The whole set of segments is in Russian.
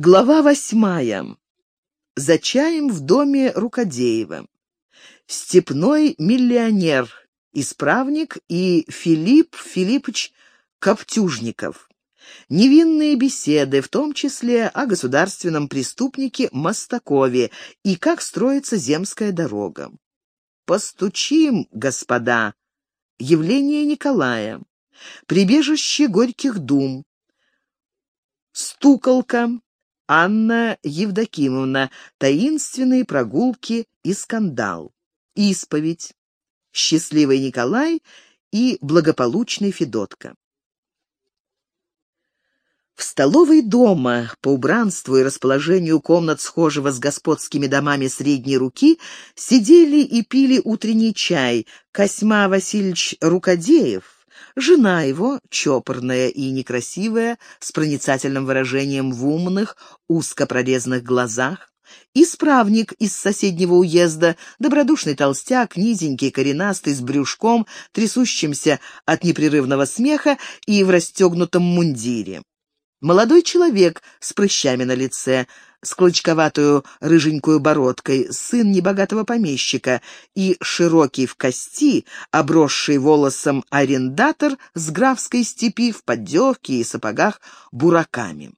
Глава восьмая. За чаем в доме Рукодеева. Степной миллионер, исправник и Филипп Филиппович Коптюжников. Невинные беседы, в том числе о государственном преступнике Мостакове и как строится земская дорога. «Постучим, господа!» Явление Николая. Прибежище горьких дум. Стуколка. Анна Евдокимовна. Таинственные прогулки и скандал. Исповедь. Счастливый Николай и благополучный Федотка. В столовой дома, по убранству и расположению комнат, схожего с господскими домами средней руки, сидели и пили утренний чай Косьма Васильевич Рукодеев, Жена его, чопорная и некрасивая, с проницательным выражением в умных, узко прорезанных глазах, Исправник из соседнего уезда, добродушный толстяк, низенький, коренастый, с брюшком, трясущимся от непрерывного смеха и в расстегнутом мундире. Молодой человек с прыщами на лице, с клочковатую рыженькую бородкой, сын небогатого помещика и широкий в кости, обросший волосом арендатор с графской степи в поддевке и сапогах бураками.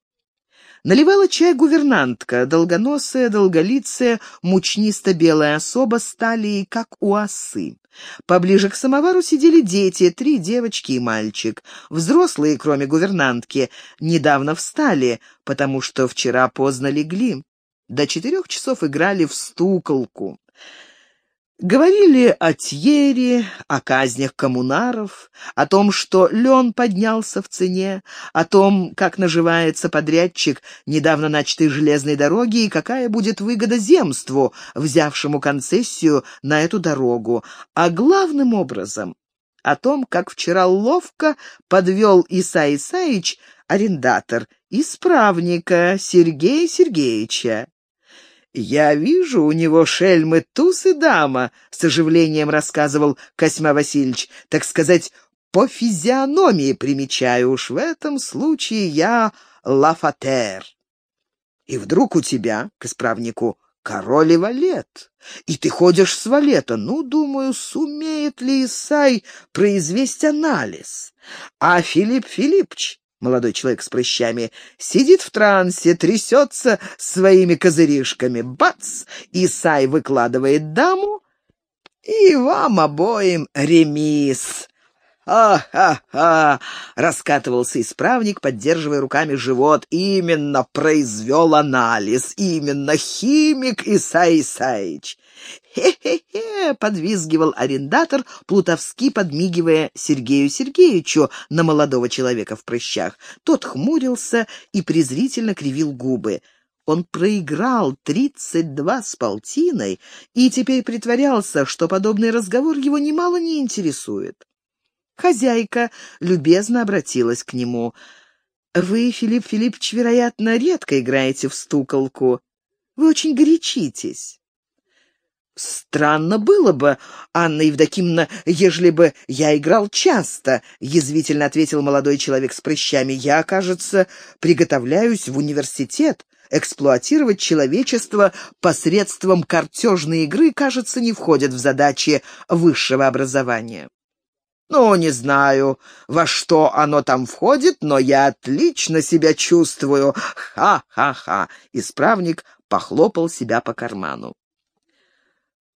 Наливала чай гувернантка, долгоносая, долголицая, мучнисто-белая особа с талией, как у осы. Поближе к самовару сидели дети, три девочки и мальчик. Взрослые, кроме гувернантки, недавно встали, потому что вчера поздно легли. До четырех часов играли в стуколку. Говорили о Тьере, о казнях коммунаров, о том, что лен поднялся в цене, о том, как наживается подрядчик недавно начатой железной дороги и какая будет выгода земству, взявшему концессию на эту дорогу, а главным образом о том, как вчера ловко подвел Исай Исаич, арендатор, исправника Сергея Сергеевича. «Я вижу, у него шельмы туз и дама», — с оживлением рассказывал Косьма Васильевич. «Так сказать, по физиономии примечаю уж в этом случае я лафатер». «И вдруг у тебя, к исправнику, король и валет, и ты ходишь с валета. Ну, думаю, сумеет ли Исай произвести анализ. А Филипп Филиппович Молодой человек с прыщами сидит в трансе, трясется своими козыришками. Бац! Исай выкладывает даму, и вам обоим ремис. «Ха-ха-ха!» — раскатывался исправник, поддерживая руками живот. «Именно произвел анализ, именно химик Исай Исаич. «Хе-хе-хе!» — подвизгивал арендатор, плутовски подмигивая Сергею Сергеевичу на молодого человека в прыщах. Тот хмурился и презрительно кривил губы. Он проиграл тридцать два с полтиной и теперь притворялся, что подобный разговор его немало не интересует. Хозяйка любезно обратилась к нему. «Вы, Филипп Филиппович, вероятно, редко играете в стуколку. Вы очень горячитесь». «Странно было бы, Анна Евдокимовна, ежели бы я играл часто», — язвительно ответил молодой человек с прыщами. «Я, кажется, приготовляюсь в университет. Эксплуатировать человечество посредством картежной игры, кажется, не входит в задачи высшего образования». «Ну, не знаю, во что оно там входит, но я отлично себя чувствую. Ха-ха-ха!» Исправник похлопал себя по карману.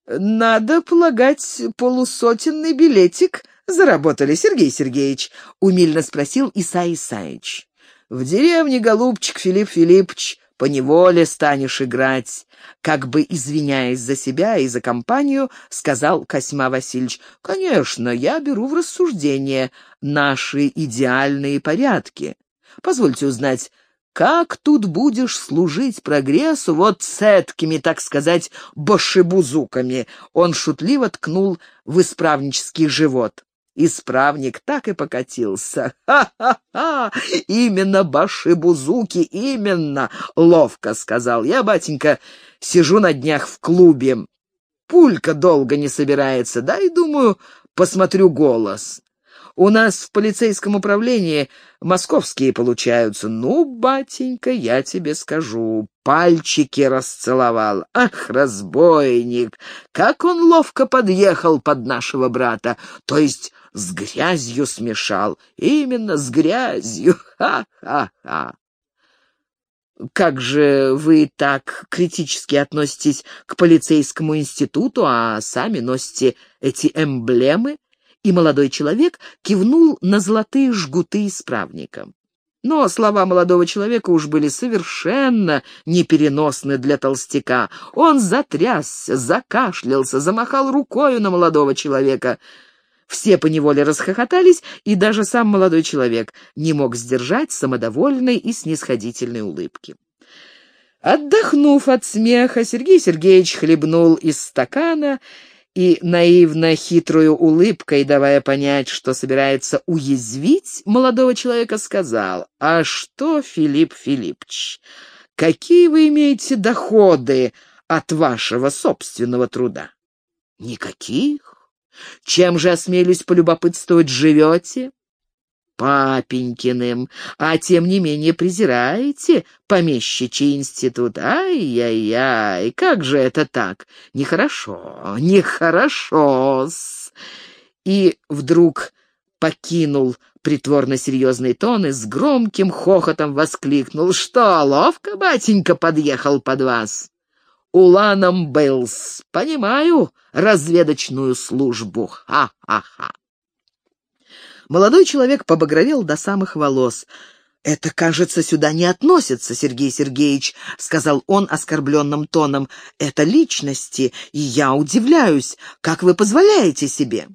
«Надо полагать, полусотенный билетик заработали, Сергей Сергеевич», — умильно спросил Исай Исаевич. «В деревне, голубчик Филипп Филиппович, поневоле станешь играть», — как бы извиняясь за себя и за компанию, сказал Косьма Васильевич. «Конечно, я беру в рассуждение наши идеальные порядки. Позвольте узнать, как тут будешь служить прогрессу вот с эткими, так сказать, башебузуками?» Он шутливо ткнул в исправнический живот. Исправник так и покатился. «Ха-ха-ха! Именно башибузуки, именно!» — ловко сказал я, батенька, сижу на днях в клубе. Пулька долго не собирается, да и, думаю, посмотрю голос. У нас в полицейском управлении московские получаются. Ну, батенька, я тебе скажу, пальчики расцеловал. Ах, разбойник! Как он ловко подъехал под нашего брата, то есть с грязью смешал. Именно с грязью. Ха-ха-ха. Как же вы так критически относитесь к полицейскому институту, а сами носите эти эмблемы? И молодой человек кивнул на золотые жгуты исправника. Но слова молодого человека уж были совершенно непереносны для толстяка. Он затрясся, закашлялся, замахал рукою на молодого человека. Все поневоле расхохотались, и даже сам молодой человек не мог сдержать самодовольной и снисходительной улыбки. Отдохнув от смеха, Сергей Сергеевич хлебнул из стакана и, наивно хитрую улыбкой, давая понять, что собирается уязвить молодого человека, сказал, «А что, Филипп Филиппович, какие вы имеете доходы от вашего собственного труда?» «Никаких. Чем же, осмелюсь полюбопытствовать, живете?» Папенькиным, а тем не менее презираете помещичий институт. Ай-яй-яй, как же это так? Нехорошо, нехорошо-с. И вдруг покинул притворно серьезный тон и с громким хохотом воскликнул. «Что, ловко, батенька, подъехал под вас?» «Уланом Бэлс, понимаю разведочную службу, ха-ха-ха!» Молодой человек побагровел до самых волос. «Это, кажется, сюда не относится, Сергей Сергеевич», — сказал он оскорбленным тоном. «Это личности, и я удивляюсь, как вы позволяете себе».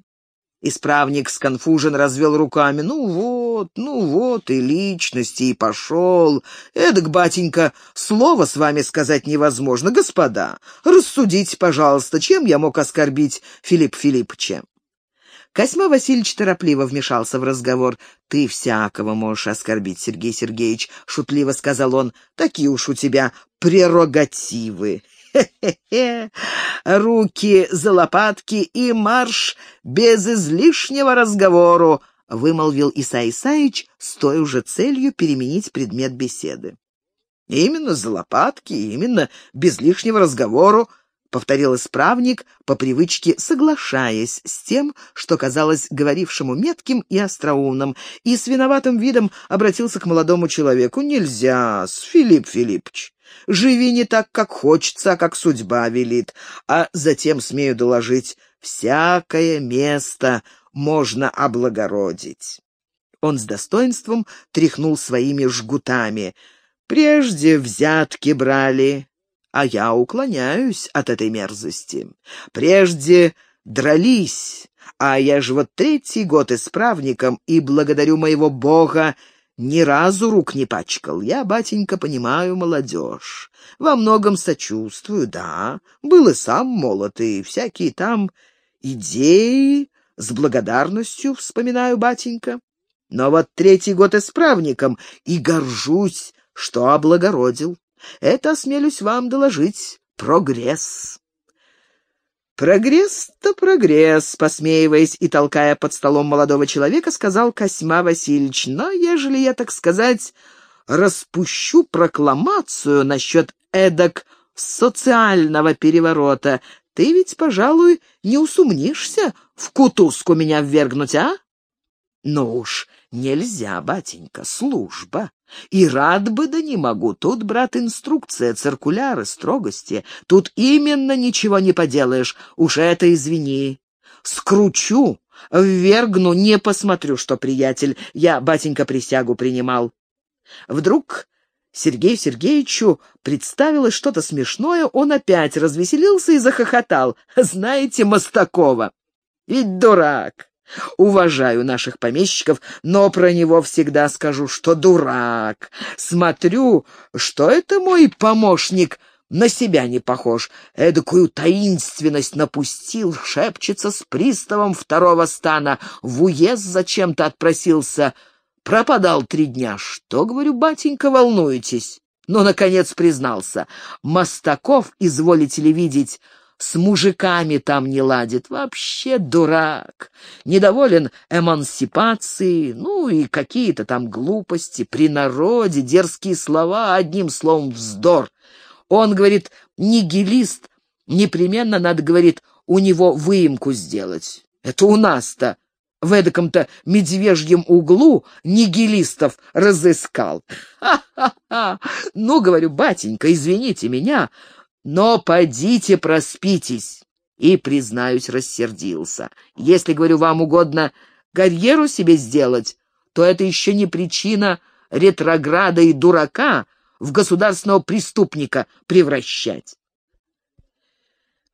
Исправник сконфужен развел руками. «Ну вот, ну вот и личности, и пошел. Эдак, батенька, слова с вами сказать невозможно. Господа, рассудите, пожалуйста, чем я мог оскорбить Филипп Филипповича?» Косьма Васильевич торопливо вмешался в разговор. «Ты всякого можешь оскорбить, Сергей Сергеевич», — шутливо сказал он. «Такие уж у тебя прерогативы». «Хе-хе-хе! Руки за лопатки и марш без излишнего разговору!» — вымолвил Исай Исаевич с той уже целью переменить предмет беседы. «Именно за лопатки, именно без лишнего разговору», — повторил исправник, по привычке соглашаясь с тем, что казалось говорившему метким и остроумным, и с виноватым видом обратился к молодому человеку. «Нельзя, с Филипп Филиппович. Живи не так, как хочется, а как судьба велит. А затем, смею доложить, всякое место можно облагородить». Он с достоинством тряхнул своими жгутами. «Прежде взятки брали, а я уклоняюсь от этой мерзости. Прежде дрались, а я же вот третий год исправником и, благодарю моего Бога, ни разу рук не пачкал. Я, батенька, понимаю молодежь. Во многом сочувствую, да. Был и сам молод, и всякие там идеи с благодарностью вспоминаю, батенька. Но вот третий год исправником и горжусь, что облагородил. Это, осмелюсь вам доложить, прогресс. «Прогресс-то прогресс», — посмеиваясь и толкая под столом молодого человека, сказал Косьма Васильевич. «Но ежели я, так сказать, распущу прокламацию насчет эдак социального переворота, ты ведь, пожалуй, не усомнишься в кутузку меня ввергнуть, а?» «Ну уж, нельзя, батенька, служба. И рад бы, да не могу. Тут, брат, инструкция, циркуляры, строгости. Тут именно ничего не поделаешь. Уж это извини. Скручу, ввергну, не посмотрю, что приятель. Я, батенька, присягу принимал. Вдруг Сергею Сергеевичу представилось что-то смешное, он опять развеселился и захохотал. Знаете Мостакова? Ведь дурак. Уважаю наших помещиков, но про него всегда скажу, что дурак. Смотрю, что это мой помощник на себя не похож. Эдакую таинственность напустил, шепчется с приставом второго стана. В уезд зачем-то отпросился. Пропадал три дня. Что, говорю, батенька, волнуетесь? Но, наконец, признался. Мостаков, изволите ли видеть, с мужиками там не ладит. Вообще дурак. Недоволен эмансипацией, ну и какие-то там глупости, при народе, дерзкие слова, одним словом, вздор. Он, говорит, нигилист, непременно надо, говорит, у него выемку сделать. Это у нас-то в эдаком-то медвежьем углу нигилистов разыскал. Ха-ха-ха! Ну, говорю, батенька, извините меня, но подите проспитесь. И, признаюсь, рассердился. Если, говорю, вам угодно карьеру себе сделать, то это еще не причина ретрограда и дурака в государственного преступника превращать.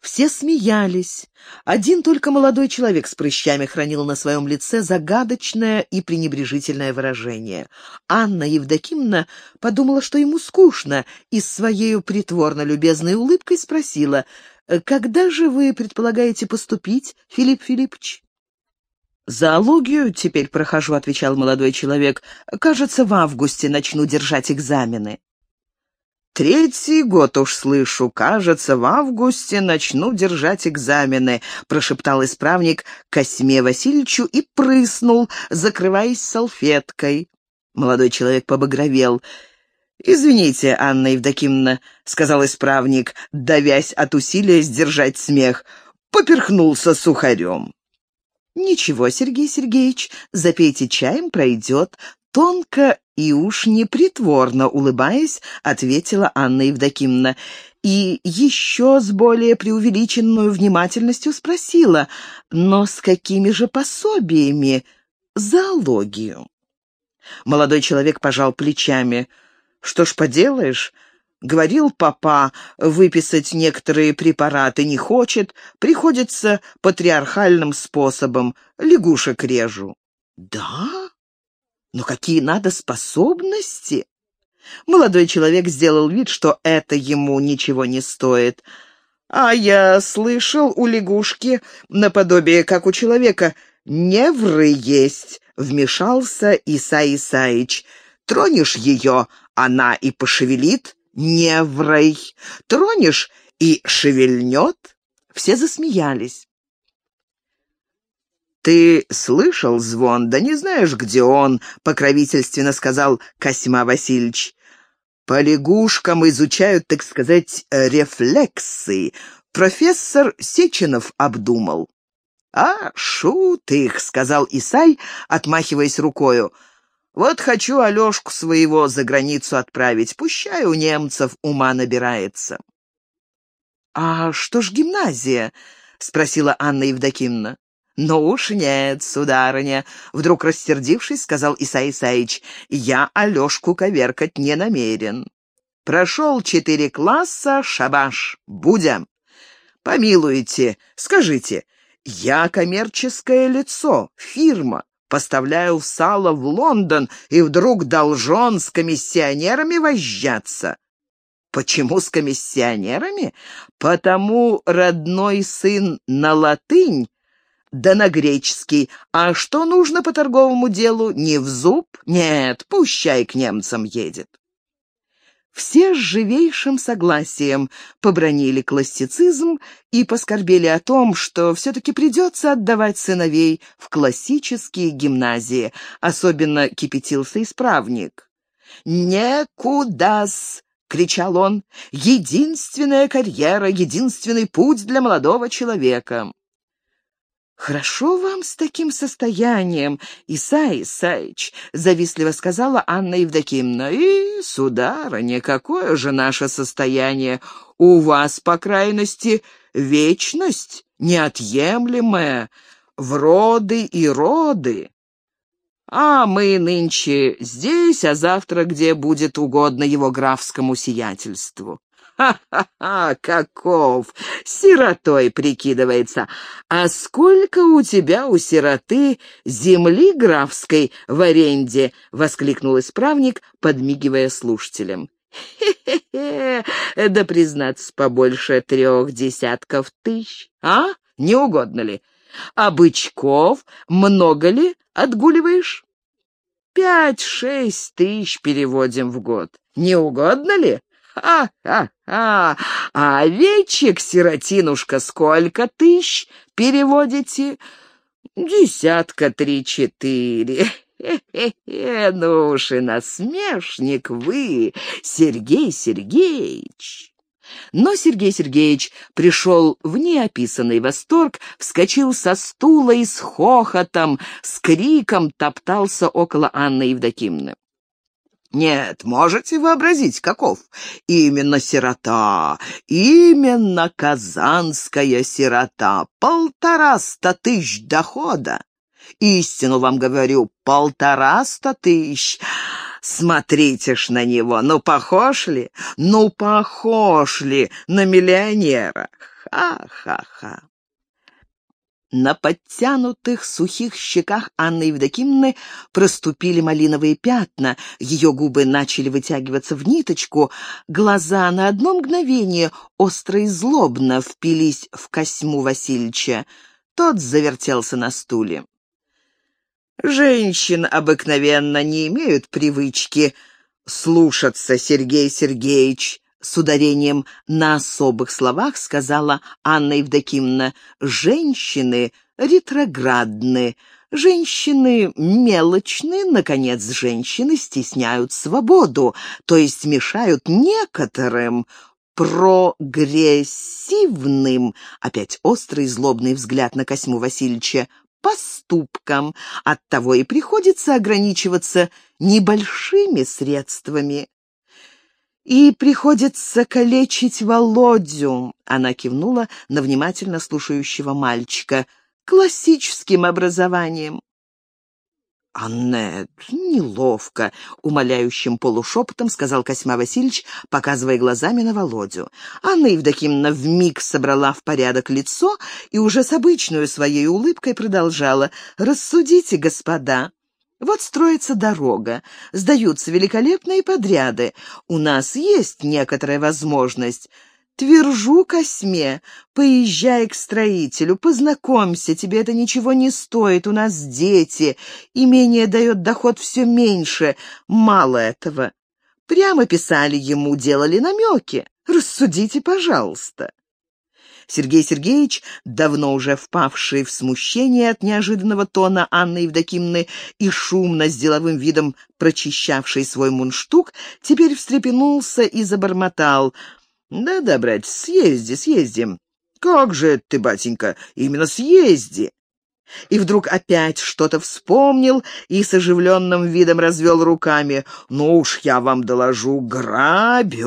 Все смеялись. Один только молодой человек с прыщами хранил на своем лице загадочное и пренебрежительное выражение. Анна Евдокимовна подумала, что ему скучно, и с своей притворно-любезной улыбкой спросила, «Когда же вы предполагаете поступить, Филипп Филиппович?» «Зоологию теперь прохожу», — отвечал молодой человек. «Кажется, в августе начну держать экзамены». «Третий год уж слышу, кажется, в августе начну держать экзамены», — прошептал исправник Косьме Васильевичу и прыснул, закрываясь салфеткой. Молодой человек побагровел. «Извините, Анна Евдокимовна», — сказал исправник, давясь от усилия сдержать смех, поперхнулся сухарем. «Ничего, Сергей Сергеевич, запейте чаем, пройдет. Тонко и уж не притворно улыбаясь, ответила Анна Евдокимовна. И еще с более преувеличенной внимательностью спросила, но с какими же пособиями зоологию? Молодой человек пожал плечами. «Что ж поделаешь?» Говорил папа, выписать некоторые препараты не хочет, приходится патриархальным способом, лягушек режу. «Да?» Но какие надо способности? Молодой человек сделал вид, что это ему ничего не стоит. А я слышал, у лягушки, наподобие как у человека, невры есть, вмешался Иса Исаич. Тронешь ее, она и пошевелит неврой. Тронешь и шевельнет. Все засмеялись. «Ты слышал звон, да не знаешь, где он?» — покровительственно сказал Косьма Васильевич. «По лягушкам изучают, так сказать, рефлексы. Профессор Сеченов обдумал». «А, шут их», — сказал Исай, отмахиваясь рукою. «Вот хочу Алешку своего за границу отправить. Пущай у немцев ума набирается». «А что ж гимназия?» — спросила Анна Евдокимовна. «Ну уж нет, сударыня», — вдруг рассердившись, сказал Исай Исаич, «я Алешку коверкать не намерен. Прошел четыре класса, шабаш, будем. Помилуйте, скажите, я коммерческое лицо, фирма, поставляю сало в Лондон и вдруг должен с комиссионерами возжаться. Почему с комиссионерами? Потому родной сын на латынь да на греческий. А что нужно по торговому делу? Не в зуб? Нет, пущай к немцам едет. Все с живейшим согласием побронили классицизм и поскорбели о том, что все-таки придется отдавать сыновей в классические гимназии. Особенно кипятился исправник. «Некуда-с!» — кричал он. «Единственная карьера, единственный путь для молодого человека». «Хорошо вам с таким состоянием, Исай Исаич», — завистливо сказала Анна Евдокимовна. «И, сударыня, какое же наше состояние? У вас, по крайности, вечность неотъемлемая, в роды и роды. А мы нынче здесь, а завтра где будет угодно его графскому сиятельству. Ха-ха-ха, каков! Сиротой прикидывается. А сколько у тебя, у сироты, земли графской в аренде? — воскликнул исправник, подмигивая слушателям. «Хе-хе-хе, да, признаться, побольше трех десятков тысяч. А? Не угодно ли? А бычков много ли отгуливаешь?» «Пять-шесть тысяч переводим в год. Не угодно ли?» «Ха-ха-ха! А овечек, сиротинушка, сколько тысяч переводите? Десятка три-четыре. Хе-хе-хе, ну уж и насмешник вы, Сергей Сергеевич. Но Сергей Сергеевич пришел в неописанный восторг, вскочил со стула и с хохотом, с криком топтался около Анны Евдокимны. Нет, можете вообразить, каков? Именно сирота, именно казанская сирота, полтораста тысяч дохода. Истину вам говорю, полтораста тысяч. Смотрите ж на него, ну похож ли? Ну похож ли на миллионера? Ха-ха-ха. На подтянутых сухих щеках Анны Евдокимны проступили малиновые пятна, ее губы начали вытягиваться в ниточку, глаза на одно мгновение остро и злобно впились в Косьму Васильевича. Тот завертелся на стуле. Женщин обыкновенно не имеют привычки слушаться, Сергей Сергеевич, с ударением на особых словах сказала Анна Евдокимовна. Женщины ретроградны, женщины мелочны, наконец, женщины стесняют свободу, то есть мешают некоторым прогрессивным, опять острый злобный взгляд на Косьму Васильевича, поступкам. Оттого и приходится ограничиваться небольшими средствами. «И приходится калечить Володю», — она кивнула на внимательно слушающего мальчика, — «классическим образованием». «Аннет, неловко», — умоляющим полушепотом сказал Косьма Васильевич, показывая глазами на Володю. Анна Евдокимовна вмиг собрала в порядок лицо и уже с обычной своей улыбкой продолжала. «Рассудите, господа». Вот строится дорога, сдаются великолепные подряды. У нас есть некоторая возможность Твержу Косьме, поезжай к строителю, познакомься, тебе это ничего не стоит, у нас дети, имение дает доход все меньше, мало этого. Прямо писали ему, делали намеки. Рассудите, пожалуйста. Сергей Сергеевич, давно уже впавший в смущение от неожиданного тона Анны Евдокимны и шумно с деловым видом прочищавший свой мундштук, теперь встрепенулся и забормотал — «Да-да, брать, съезди, съездим». «Как же ты, батенька, именно съезди!» И вдруг опять что-то вспомнил и с оживленным видом развел руками. «Ну уж я вам доложу, грабеж!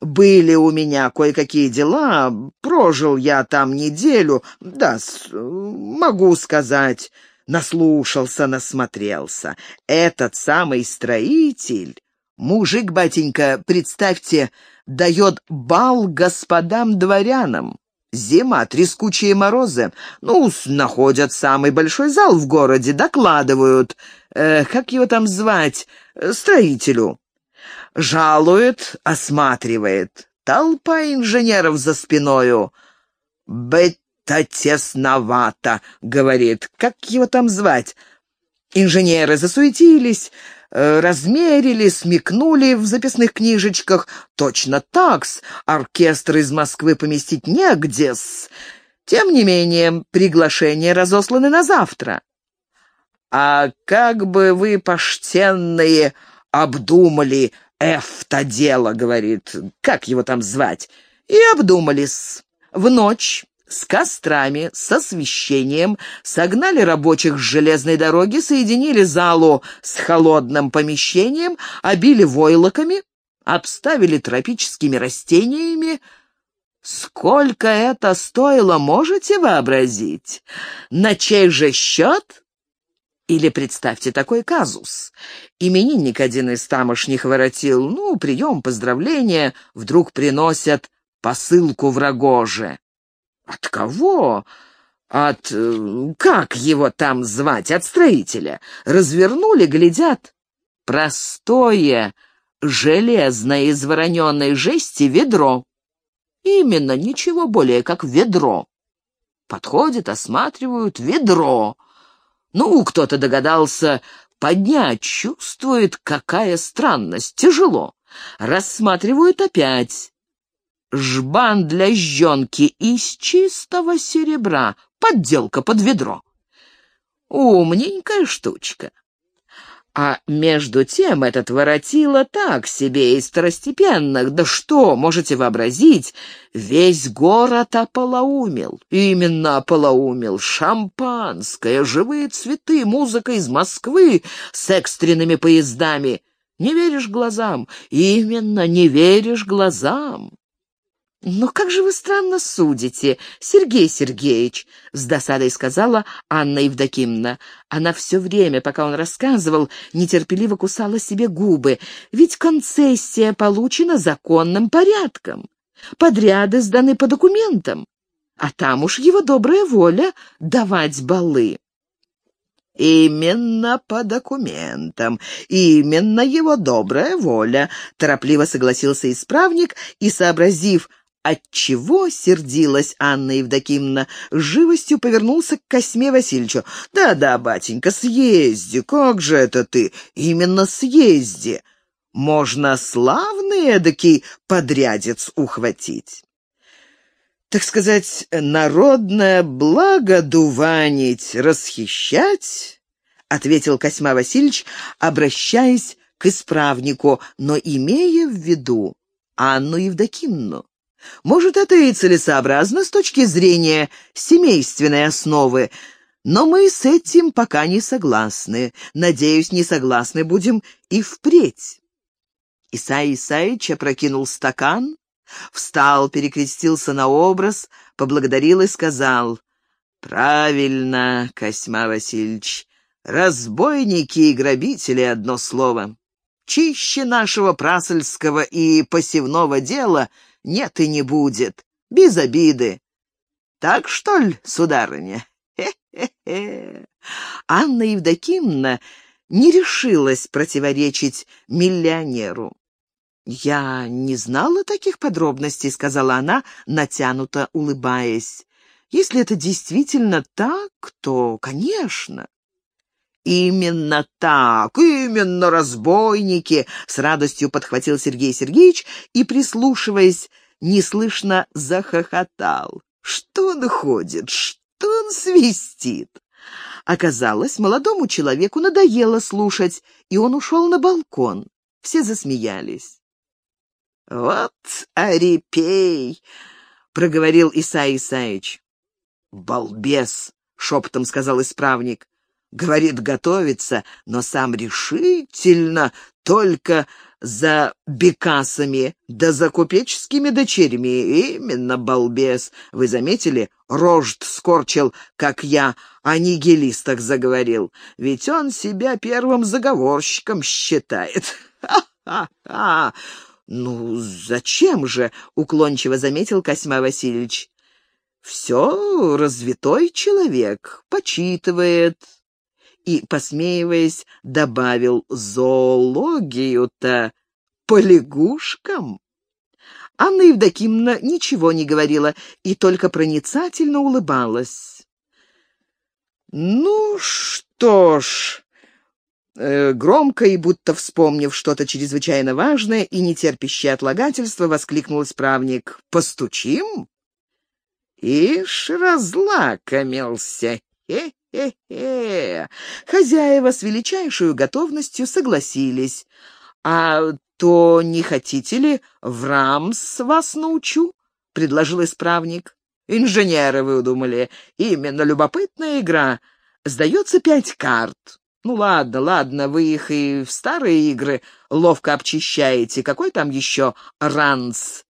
Были у меня кое-какие дела, прожил я там неделю, да, могу сказать, наслушался, насмотрелся. Этот самый строитель, мужик, батенька, представьте, — дает бал господам-дворянам. Зима, трескучие морозы. Ну, находят самый большой зал в городе, докладывают. Э, как его там звать? Строителю. Жалует, осматривает. Толпа инженеров за спиною. «Быть-то тесновато», — говорит. «Как его там звать?» Инженеры засуетились, Э, размерили, смекнули в записных книжечках. Точно такс, оркестр из Москвы поместить негде-с. Тем не менее, приглашения разосланы на завтра. А как бы вы, поштенные, обдумали это дело, говорит, как его там звать, и обдумались. В ночь с кострами, с освещением, согнали рабочих с железной дороги, соединили залу с холодным помещением, обили войлоками, обставили тропическими растениями. Сколько это стоило, можете вообразить? На чей же счет? Или представьте такой казус. Именинник один из тамошних воротил, ну, прием, поздравления, вдруг приносят посылку в рогоже. От кого? От... Э, как его там звать? От строителя. Развернули, глядят. Простое, железное из вороненной жести ведро. Именно, ничего более, как ведро. Подходят, осматривают ведро. Ну, кто-то догадался поднять, чувствует, какая странность, тяжело. Рассматривают опять жбан для жженки из чистого серебра, подделка под ведро. Умненькая штучка. А между тем этот воротило так себе из второстепенных. Да что, можете вообразить, весь город ополоумел. Именно ополоумел. Шампанское, живые цветы, музыка из Москвы с экстренными поездами. Не веришь глазам? Именно, не веришь глазам. «Но как же вы странно судите, Сергей Сергеевич», — с досадой сказала Анна Евдокимовна. Она все время, пока он рассказывал, нетерпеливо кусала себе губы, ведь концессия получена законным порядком. Подряды сданы по документам, а там уж его добрая воля давать балы. «Именно по документам, именно его добрая воля», — торопливо согласился исправник и, сообразив, Отчего сердилась Анна Евдокимовна, живостью повернулся к Косьме Васильевичу. «Да-да, батенька, съезди, как же это ты? Именно съезди. Можно славный эдакий подрядец ухватить». Так сказать, народное благо дуванить, расхищать, — ответил Косьма Васильевич, обращаясь к исправнику, но имея в виду Анну Евдокимовну. Может, это и целесообразно с точки зрения семейственной основы, но мы с этим пока не согласны. Надеюсь, не согласны будем и впредь. Исай Исаич опрокинул стакан, встал, перекрестился на образ, поблагодарил и сказал, «Правильно, Косьма Васильевич, разбойники и грабители — одно слово. Чище нашего прасольского и посевного дела — нет и не будет, без обиды. Так что ли, сударыня? Хе-хе-хе. Анна Евдокимовна не решилась противоречить миллионеру. «Я не знала таких подробностей», — сказала она, натянуто улыбаясь. «Если это действительно так, то, конечно». «Именно так, именно разбойники!» — с радостью подхватил Сергей Сергеевич и, прислушиваясь, неслышно захохотал. «Что он ходит? Что он свистит?» Оказалось, молодому человеку надоело слушать, и он ушел на балкон. Все засмеялись. «Вот арипей!» — проговорил Исай Исаич. «Балбес!» — шепотом сказал исправник. Говорит, готовится, но сам решительно только за бекасами, да за купеческими дочерьми. Именно балбес. Вы заметили? Рожд скорчил, как я о нигилистах заговорил. Ведь он себя первым заговорщиком считает. Ха-ха-ха! «Ну, зачем же?» — уклончиво заметил Косьма Васильевич. «Все развитой человек, почитывает, и, посмеиваясь, добавил «зоологию-то по лягушкам». Анна Евдокимовна ничего не говорила и только проницательно улыбалась. «Ну что ж...» э, Громко и будто вспомнив что-то чрезвычайно важное и нетерпящее отлагательства, воскликнул исправник. «Постучим?» «Ишь, разлакомился! Хе Хе-хе! Хозяева с величайшей готовностью согласились. «А то не хотите ли в рамс вас научу?» — предложил исправник. «Инженеры вы удумали. Именно любопытная игра. Сдается пять карт. Ну ладно, ладно, вы их и в старые игры ловко обчищаете. Какой там еще ранс?